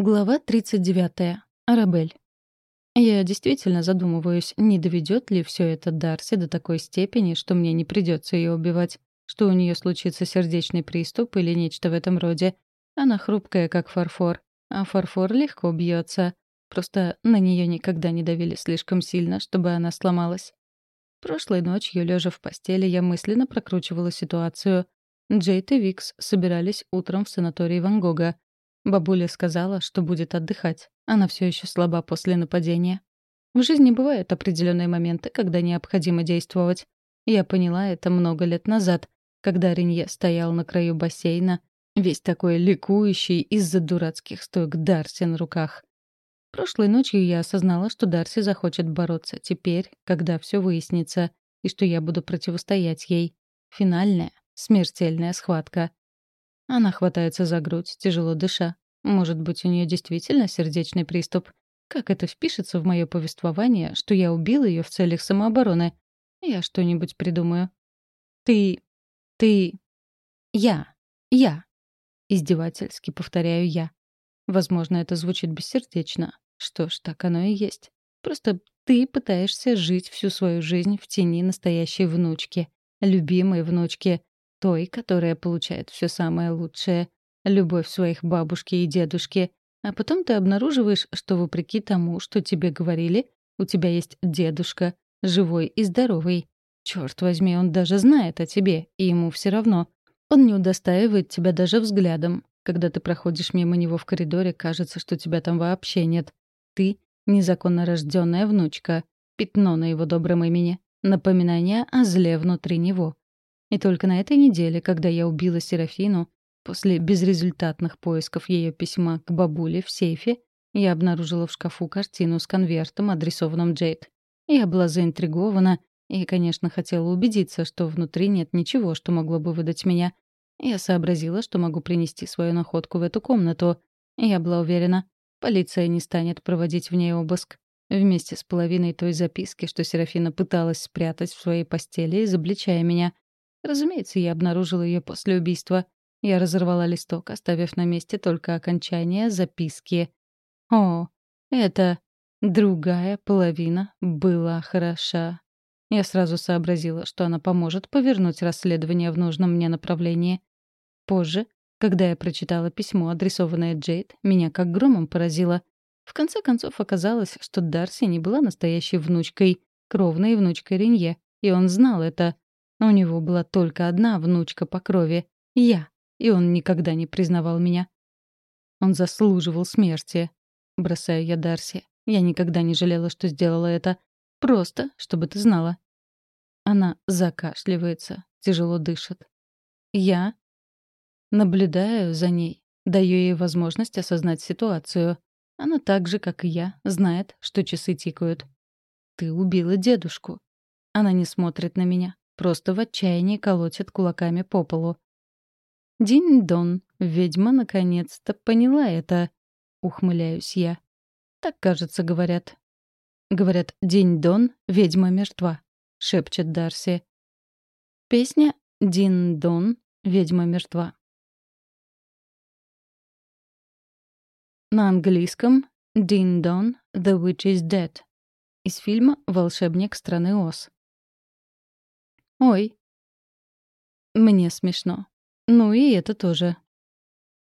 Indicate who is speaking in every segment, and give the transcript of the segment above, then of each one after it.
Speaker 1: Глава 39. Арабель. Я действительно задумываюсь, не доведет ли все это Дарси до такой степени, что мне не придется ее убивать, что у нее случится сердечный приступ или нечто в этом роде. Она хрупкая, как фарфор, а фарфор легко бьется. Просто на нее никогда не давили слишком сильно, чтобы она сломалась. Прошлой ночью, лежа в постели, я мысленно прокручивала ситуацию. Джейт и Викс собирались утром в санатории Ван Гога — Бабуля сказала, что будет отдыхать. Она все еще слаба после нападения. В жизни бывают определенные моменты, когда необходимо действовать. Я поняла это много лет назад, когда Ренье стоял на краю бассейна, весь такой ликующий из-за дурацких стоек Дарси на руках. Прошлой ночью я осознала, что Дарси захочет бороться теперь, когда все выяснится, и что я буду противостоять ей. Финальная, смертельная схватка. Она хватается за грудь, тяжело дыша. Может быть, у нее действительно сердечный приступ. Как это впишется в мое повествование, что я убил ее в целях самообороны? Я что-нибудь придумаю. Ты... ты... Я. Я. Издевательски повторяю я. Возможно, это звучит бессердечно. Что ж, так оно и есть. Просто ты пытаешься жить всю свою жизнь в тени настоящей внучки, любимой внучки, той, которая получает все самое лучшее, любовь своих бабушки и дедушки, а потом ты обнаруживаешь, что вопреки тому, что тебе говорили, у тебя есть дедушка, живой и здоровый. Черт возьми, он даже знает о тебе, и ему все равно. Он не удостаивает тебя даже взглядом. Когда ты проходишь мимо него в коридоре, кажется, что тебя там вообще нет. Ты — незаконно рожденная внучка, пятно на его добром имени, напоминание о зле внутри него. И только на этой неделе, когда я убила Серафину, после безрезультатных поисков ее письма к бабуле в сейфе, я обнаружила в шкафу картину с конвертом, адресованным Джейд. Я была заинтригована и, конечно, хотела убедиться, что внутри нет ничего, что могло бы выдать меня. Я сообразила, что могу принести свою находку в эту комнату. Я была уверена, полиция не станет проводить в ней обыск. Вместе с половиной той записки, что Серафина пыталась спрятать в своей постели, изобличая меня — Разумеется, я обнаружила ее после убийства. Я разорвала листок, оставив на месте только окончание записки. О, это другая половина была хороша. Я сразу сообразила, что она поможет повернуть расследование в нужном мне направлении. Позже, когда я прочитала письмо, адресованное Джейд, меня как громом поразило. В конце концов оказалось, что Дарси не была настоящей внучкой, кровной внучкой Ренье, и он знал это. У него была только одна внучка по крови — я, и он никогда не признавал меня. Он заслуживал смерти. Бросаю я Дарси. Я никогда не жалела, что сделала это. Просто, чтобы ты знала. Она закашливается, тяжело дышит. Я наблюдаю за ней, даю ей возможность осознать ситуацию. Она так же, как и я, знает, что часы тикают. Ты убила дедушку. Она не смотрит на меня, Просто в отчаянии колотит кулаками по полу. «Динь-дон, ведьма наконец-то поняла это», — ухмыляюсь я. «Так, кажется, говорят». Говорят, «Динь-дон, ведьма мертва», — шепчет Дарси. Песня «Дин-дон, ведьма мертва». На английском «Дин-дон, the witch is dead» из фильма «Волшебник страны Оз». Ой. Мне смешно. Ну и это тоже.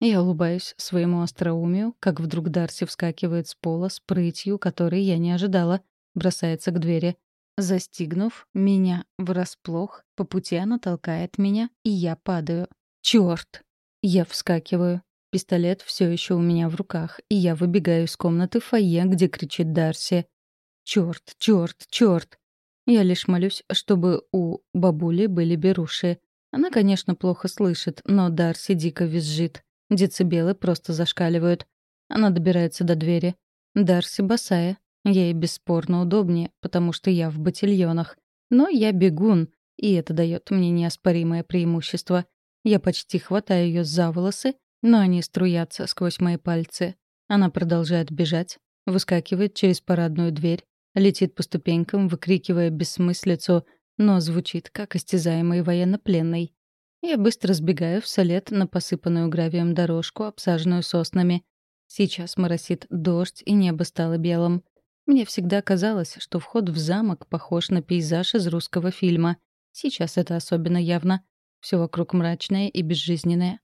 Speaker 1: Я улыбаюсь своему остроумию, как вдруг Дарси вскакивает с пола с прытью, которой я не ожидала, бросается к двери. Застигнув меня врасплох, по пути она толкает меня, и я падаю. Чёрт! Я вскакиваю. Пистолет все еще у меня в руках, и я выбегаю из комнаты в фойе, где кричит Дарси. Чёрт, чёрт, чёрт! Я лишь молюсь, чтобы у бабули были беруши. Она, конечно, плохо слышит, но Дарси дико визжит. Децибелы просто зашкаливают. Она добирается до двери. Дарси босая. Ей бесспорно удобнее, потому что я в ботильонах. Но я бегун, и это дает мне неоспоримое преимущество. Я почти хватаю ее за волосы, но они струятся сквозь мои пальцы. Она продолжает бежать, выскакивает через парадную дверь, Летит по ступенькам, выкрикивая бессмыслицу, но звучит, как истязаемый военнопленный. Я быстро сбегаю в солет на посыпанную гравием дорожку, обсаженную соснами. Сейчас моросит дождь, и небо стало белым. Мне всегда казалось, что вход в замок похож на пейзаж из русского фильма. Сейчас это особенно явно. Все вокруг мрачное и безжизненное.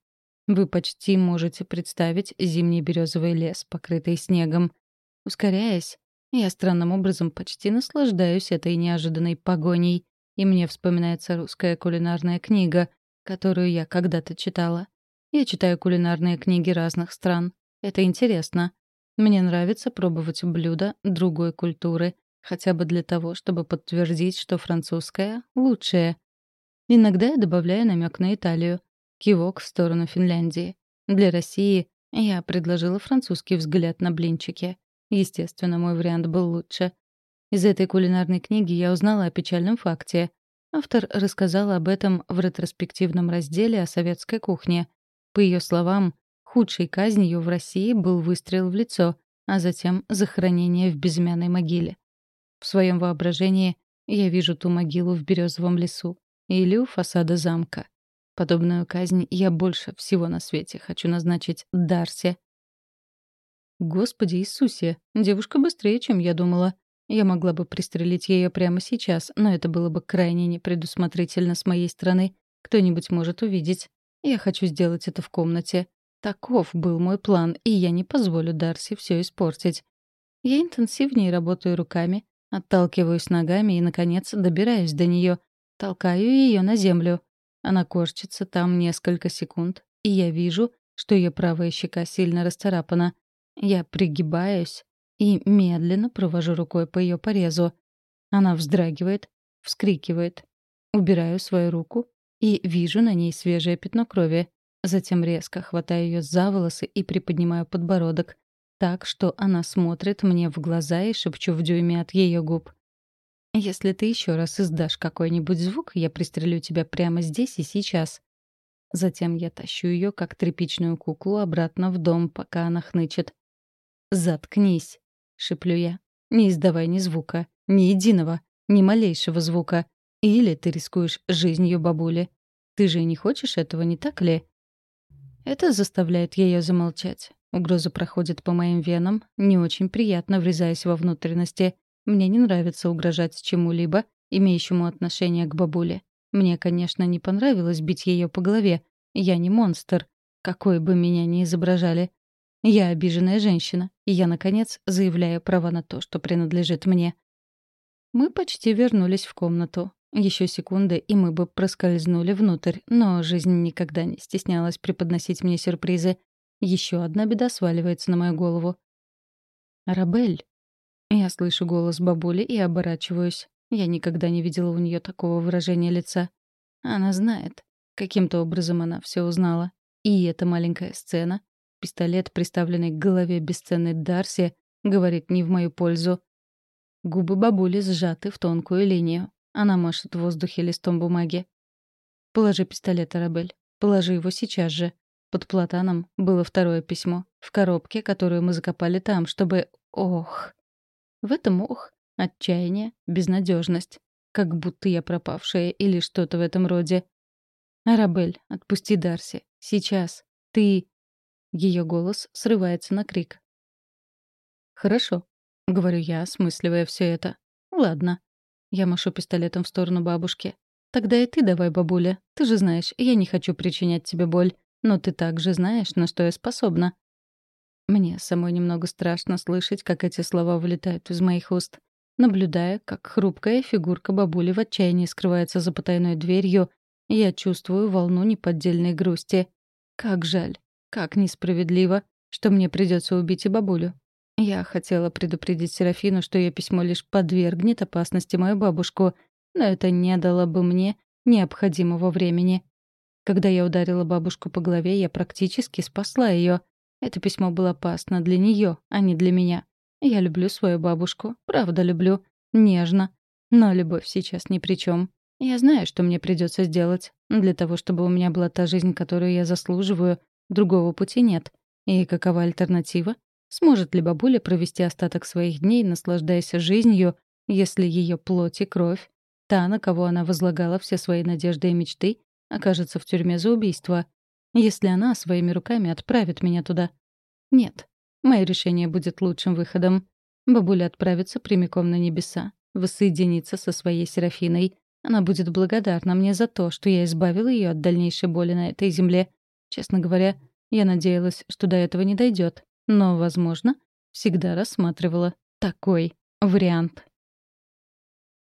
Speaker 1: Вы почти можете представить зимний березовый лес, покрытый снегом. Ускоряясь, я странным образом почти наслаждаюсь этой неожиданной погоней, и мне вспоминается русская кулинарная книга, которую я когда-то читала. Я читаю кулинарные книги разных стран. Это интересно. Мне нравится пробовать блюда другой культуры, хотя бы для того, чтобы подтвердить, что французская — лучшее. Иногда я добавляю намек на Италию, кивок в сторону Финляндии. Для России я предложила французский взгляд на блинчики. Естественно, мой вариант был лучше. Из этой кулинарной книги я узнала о печальном факте. Автор рассказала об этом в ретроспективном разделе о советской кухне. По ее словам, худшей казнью в России был выстрел в лицо, а затем захоронение в безымянной могиле. В своем воображении я вижу ту могилу в березовом лесу или у фасада замка. Подобную казнь я больше всего на свете хочу назначить Дарсе. Господи Иисусе, девушка быстрее, чем я думала. Я могла бы пристрелить ее прямо сейчас, но это было бы крайне непредусмотрительно с моей стороны. Кто-нибудь может увидеть. Я хочу сделать это в комнате. Таков был мой план, и я не позволю Дарси все испортить. Я интенсивнее работаю руками, отталкиваюсь ногами и, наконец, добираюсь до нее, толкаю ее на землю. Она корчится там несколько секунд, и я вижу, что ее правая щека сильно расцарапана. Я пригибаюсь и медленно провожу рукой по ее порезу. Она вздрагивает, вскрикивает. Убираю свою руку и вижу на ней свежее пятно крови. Затем резко хватаю ее за волосы и приподнимаю подбородок, так что она смотрит мне в глаза и шепчу в дюйме от ее губ. «Если ты еще раз издашь какой-нибудь звук, я пристрелю тебя прямо здесь и сейчас». Затем я тащу ее, как тряпичную куклу, обратно в дом, пока она хнычет. «Заткнись», — шеплю я. «Не издавай ни звука, ни единого, ни малейшего звука. Или ты рискуешь жизнью бабули. Ты же не хочешь этого, не так ли?» Это заставляет ее замолчать. Угроза проходит по моим венам, не очень приятно врезаясь во внутренности. Мне не нравится угрожать чему-либо, имеющему отношение к бабуле. Мне, конечно, не понравилось бить ее по голове. Я не монстр, какой бы меня ни изображали. Я обиженная женщина, и я, наконец, заявляю права на то, что принадлежит мне. Мы почти вернулись в комнату. Еще секунды, и мы бы проскользнули внутрь, но жизнь никогда не стеснялась преподносить мне сюрпризы. Еще одна беда сваливается на мою голову. «Рабель!» Я слышу голос бабули и оборачиваюсь. Я никогда не видела у нее такого выражения лица. Она знает. Каким-то образом она все узнала. И эта маленькая сцена, пистолет, приставленный к голове бесценной Дарси, говорит не в мою пользу. Губы бабули сжаты в тонкую линию. Она машет в воздухе листом бумаги. «Положи пистолет, Арабель. Положи его сейчас же. Под платаном было второе письмо. В коробке, которую мы закопали там, чтобы... Ох!» В этом ох, отчаяние, безнадежность. Как будто я пропавшая или что-то в этом роде. «Арабель, отпусти Дарси. Сейчас. Ты...» Ее голос срывается на крик. «Хорошо», — говорю я, осмысливая все это. «Ладно. Я машу пистолетом в сторону бабушки. «Тогда и ты давай, бабуля. Ты же знаешь, я не хочу причинять тебе боль. Но ты также знаешь, на что я способна». Мне самой немного страшно слышать, как эти слова вылетают из моих уст. Наблюдая, как хрупкая фигурка бабули в отчаянии скрывается за потайной дверью, я чувствую волну неподдельной грусти. Как жаль, как несправедливо, что мне придется убить и бабулю. Я хотела предупредить Серафину, что ее письмо лишь подвергнет опасности мою бабушку, но это не дало бы мне необходимого времени. Когда я ударила бабушку по голове, я практически спасла ее. Это письмо было опасно для нее, а не для меня. Я люблю свою бабушку, правда люблю, нежно. Но любовь сейчас ни при чем. Я знаю, что мне придется сделать. Для того, чтобы у меня была та жизнь, которую я заслуживаю, другого пути нет. И какова альтернатива? Сможет ли бабуля провести остаток своих дней, наслаждаясь жизнью, если ее плоть и кровь, та, на кого она возлагала все свои надежды и мечты, окажется в тюрьме за убийство? Если она своими руками отправит меня туда? Нет. Мое решение будет лучшим выходом. Бабуля отправится прямиком на небеса, воссоединиться со своей Серафиной. Она будет благодарна мне за то, что я избавила ее от дальнейшей боли на этой земле. Честно говоря, я надеялась, что до этого не дойдет, но, возможно, всегда рассматривала такой вариант.